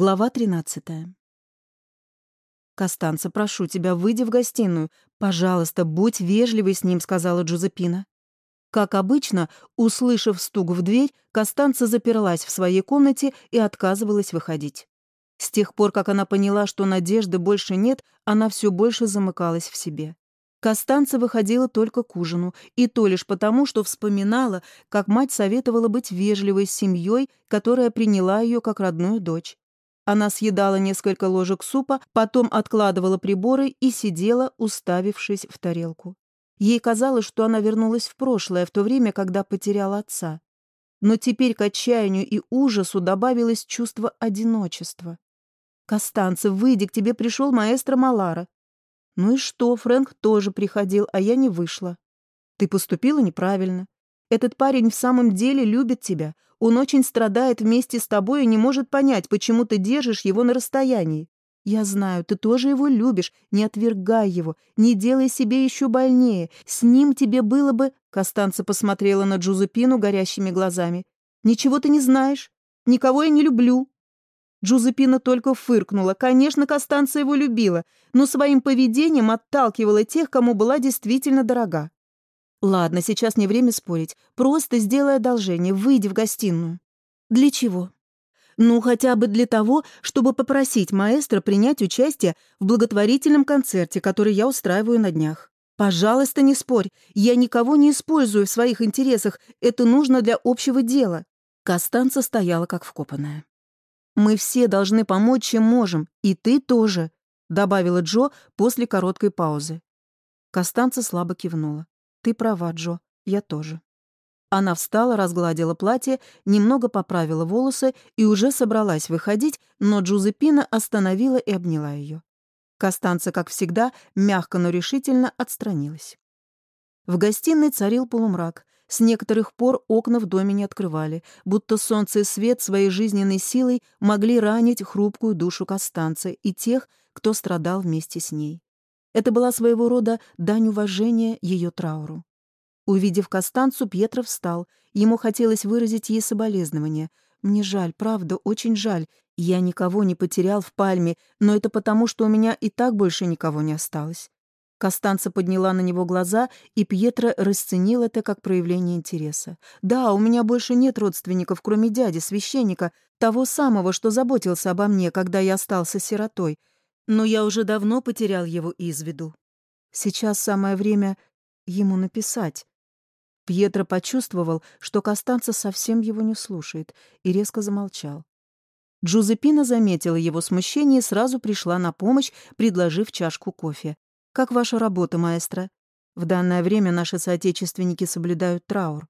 Глава 13. «Костанца, прошу тебя, выйди в гостиную. Пожалуйста, будь вежливой с ним», — сказала Джузепина. Как обычно, услышав стук в дверь, Костанца заперлась в своей комнате и отказывалась выходить. С тех пор, как она поняла, что надежды больше нет, она все больше замыкалась в себе. Костанца выходила только к ужину, и то лишь потому, что вспоминала, как мать советовала быть вежливой с семьей, которая приняла ее как родную дочь. Она съедала несколько ложек супа, потом откладывала приборы и сидела, уставившись в тарелку. Ей казалось, что она вернулась в прошлое, в то время, когда потеряла отца. Но теперь к отчаянию и ужасу добавилось чувство одиночества. «Костанцев, выйди, к тебе пришел маэстро Малара». «Ну и что, Фрэнк тоже приходил, а я не вышла». «Ты поступила неправильно. Этот парень в самом деле любит тебя. Он очень страдает вместе с тобой и не может понять, почему ты держишь его на расстоянии. Я знаю, ты тоже его любишь. Не отвергай его, не делай себе еще больнее. С ним тебе было бы...» Костанца посмотрела на Джузепину горящими глазами. «Ничего ты не знаешь. Никого я не люблю». Джузепина только фыркнула. Конечно, Костанца его любила, но своим поведением отталкивала тех, кому была действительно дорога. «Ладно, сейчас не время спорить. Просто сделай одолжение, выйди в гостиную». «Для чего?» «Ну, хотя бы для того, чтобы попросить маэстро принять участие в благотворительном концерте, который я устраиваю на днях. Пожалуйста, не спорь. Я никого не использую в своих интересах. Это нужно для общего дела». Костанца стояла как вкопанная. «Мы все должны помочь, чем можем, и ты тоже», добавила Джо после короткой паузы. Костанца слабо кивнула. «Ты права, Джо, я тоже». Она встала, разгладила платье, немного поправила волосы и уже собралась выходить, но Джузепина остановила и обняла ее. Костанца, как всегда, мягко, но решительно отстранилась. В гостиной царил полумрак. С некоторых пор окна в доме не открывали, будто солнце и свет своей жизненной силой могли ранить хрупкую душу Костанцы и тех, кто страдал вместе с ней. Это была своего рода дань уважения ее трауру. Увидев Костанцу, Пьетро встал. Ему хотелось выразить ей соболезнование. «Мне жаль, правда, очень жаль. Я никого не потерял в Пальме, но это потому, что у меня и так больше никого не осталось». Костанца подняла на него глаза, и Пьетро расценил это как проявление интереса. «Да, у меня больше нет родственников, кроме дяди, священника, того самого, что заботился обо мне, когда я остался сиротой но я уже давно потерял его из виду. Сейчас самое время ему написать. Пьетро почувствовал, что Костанца совсем его не слушает, и резко замолчал. Джузепина заметила его смущение и сразу пришла на помощь, предложив чашку кофе. «Как ваша работа, маэстро? В данное время наши соотечественники соблюдают траур».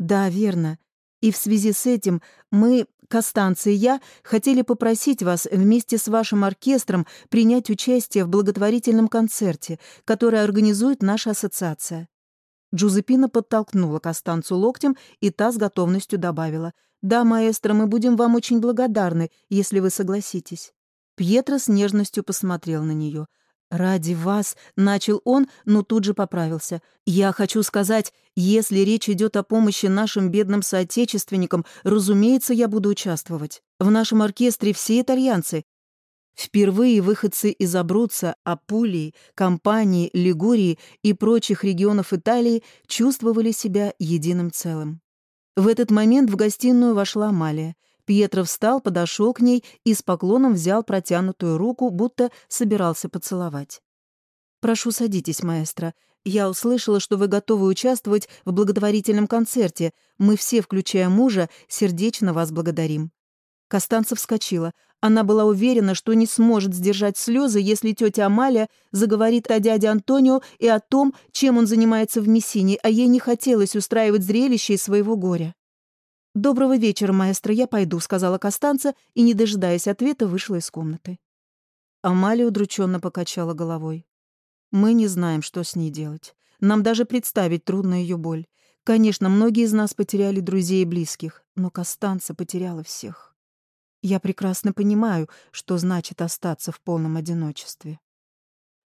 «Да, верно. И в связи с этим мы, Костанция и я, хотели попросить вас вместе с вашим оркестром принять участие в благотворительном концерте, который организует наша ассоциация». Джузепина подтолкнула Костанцу локтем, и та с готовностью добавила. «Да, маэстро, мы будем вам очень благодарны, если вы согласитесь». Пьетро с нежностью посмотрел на нее. «Ради вас», — начал он, но тут же поправился. «Я хочу сказать, если речь идет о помощи нашим бедным соотечественникам, разумеется, я буду участвовать. В нашем оркестре все итальянцы. Впервые выходцы из Абруца, Апулии, Кампании, Лигурии и прочих регионов Италии чувствовали себя единым целым. В этот момент в гостиную вошла Амалия. Пьетро встал, подошел к ней и с поклоном взял протянутую руку, будто собирался поцеловать. «Прошу, садитесь, маэстро. Я услышала, что вы готовы участвовать в благотворительном концерте. Мы все, включая мужа, сердечно вас благодарим». Костанца вскочила. Она была уверена, что не сможет сдержать слезы, если тетя Амалия заговорит о дяде Антонио и о том, чем он занимается в Мессине, а ей не хотелось устраивать зрелище из своего горя. «Доброго вечера, маэстро, я пойду», — сказала Костанца и, не дожидаясь ответа, вышла из комнаты. Амалия удрученно покачала головой. «Мы не знаем, что с ней делать. Нам даже представить трудно ее боль. Конечно, многие из нас потеряли друзей и близких, но Костанца потеряла всех. Я прекрасно понимаю, что значит остаться в полном одиночестве».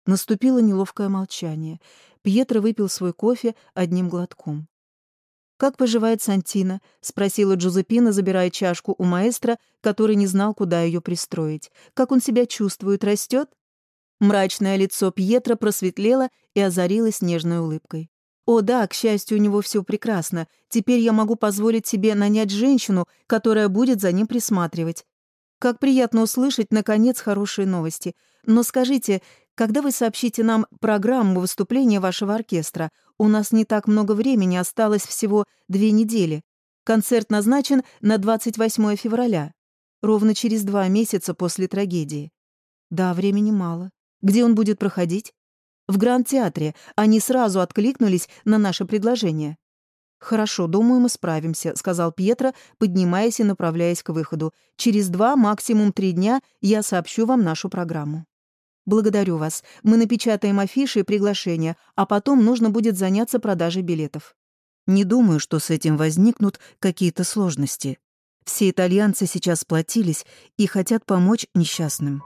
Наступило неловкое молчание. Пьетро выпил свой кофе одним глотком. «Как поживает Сантина?» — спросила Джузеппина, забирая чашку у маэстро, который не знал, куда ее пристроить. «Как он себя чувствует? Растет?» Мрачное лицо Пьетро просветлело и озарилось нежной улыбкой. «О да, к счастью, у него все прекрасно. Теперь я могу позволить себе нанять женщину, которая будет за ним присматривать. Как приятно услышать, наконец, хорошие новости. Но скажите, когда вы сообщите нам программу выступления вашего оркестра? У нас не так много времени, осталось всего две недели. Концерт назначен на 28 февраля, ровно через два месяца после трагедии. Да, времени мало. Где он будет проходить? В Гранд-театре. Они сразу откликнулись на наше предложение. «Хорошо, думаю, мы справимся», — сказал Пьетро, поднимаясь и направляясь к выходу. «Через два, максимум три дня я сообщу вам нашу программу». «Благодарю вас. Мы напечатаем афиши и приглашения, а потом нужно будет заняться продажей билетов». Не думаю, что с этим возникнут какие-то сложности. Все итальянцы сейчас сплотились и хотят помочь несчастным.